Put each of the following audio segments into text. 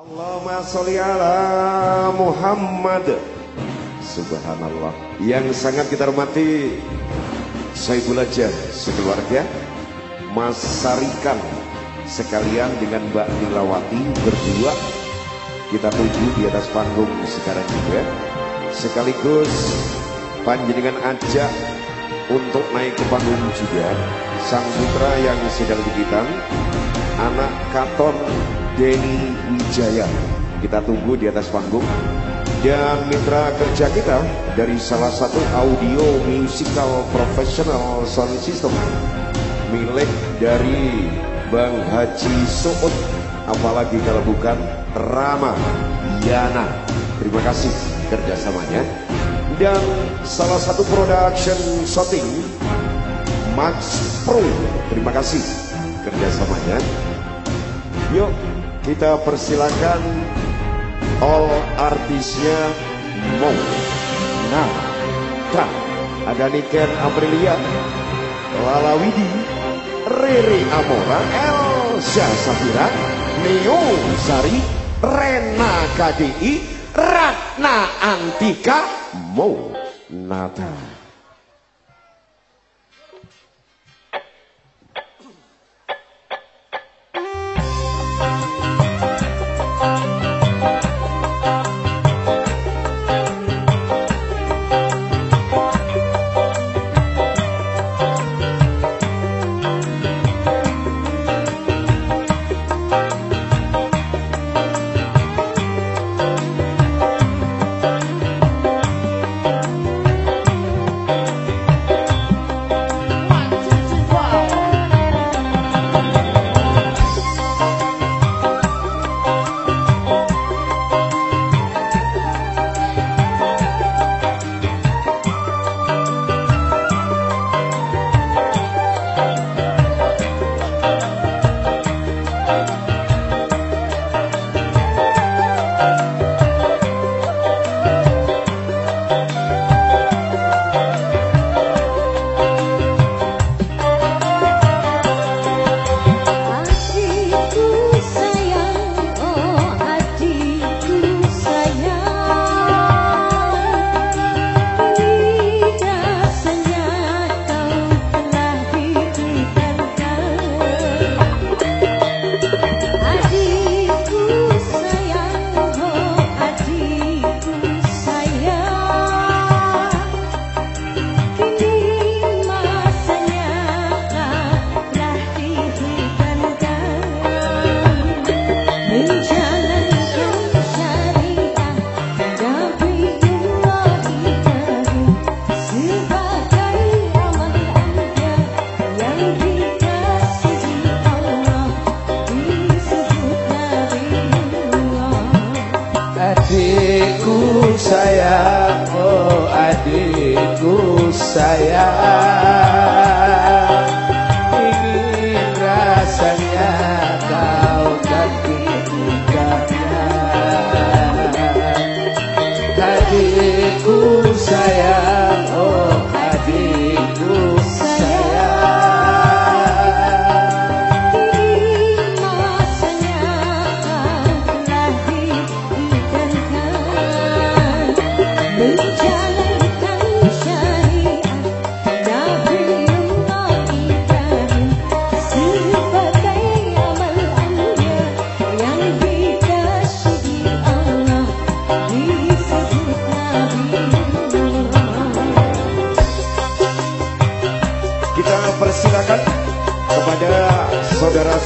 Allahumma sholli ala Muhammad. Subhanallah. Yang sangat kita hormati Saiful Aja sekeluarga Mas Sarikan sekalian dengan Mbak Nilawati berdua. Kita tuju di atas panggung sekarang juga. Sekaligus panjenengan ajak untuk naik ke panggung juga. Sang putra yang sedang dikitan anak Katon Denny Wijaya. Kita tunggu di atas panggung. Dan mitra kerja kita dari salah satu audio musical professional sound system. Milik dari Bang Haji Suud. Apalagi kalau bukan Rama Yana. Terima kasih kerjasamanya. Dan salah satu production shooting Max Pro. Terima kasih kerjasamanya yuk kita persilakan all artisnya mau nah dan ada Niken Aprilia Lala Widi Riri Amora Elsa Safira Neo Sari Rena KDI Ratna Antika Mo Nata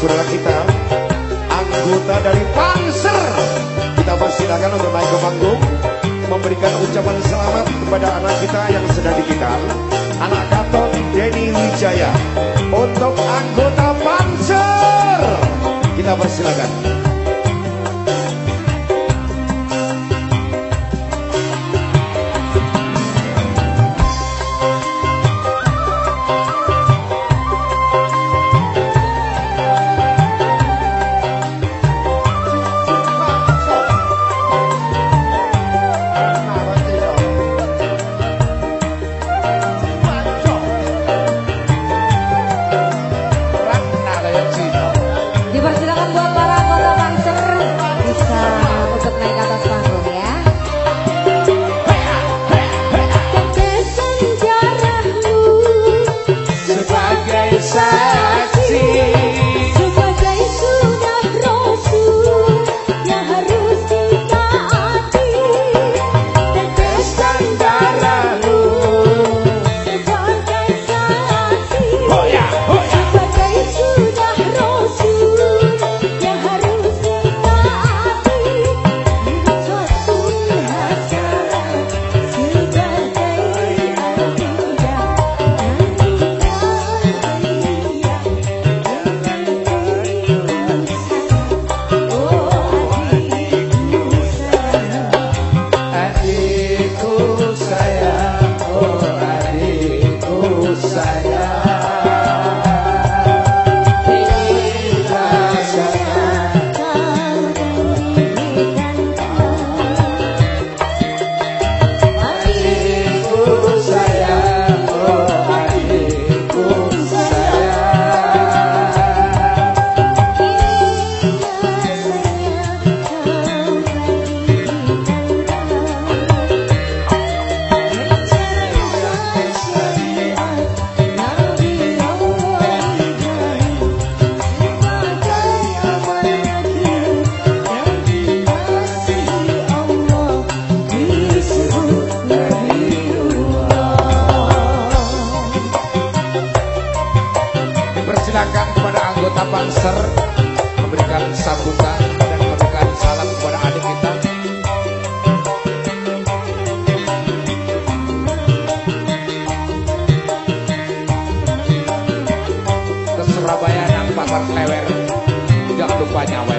saudara-saudara kita anggota dari Panser. Kita persilakan untuk naik ke panggung memberikan ucapan selamat kepada anak kita yang sedang dikitar anak Katon Denny Wijaya untuk anggota Panser. Kita persilakan lewer. Jangan lupa nyawer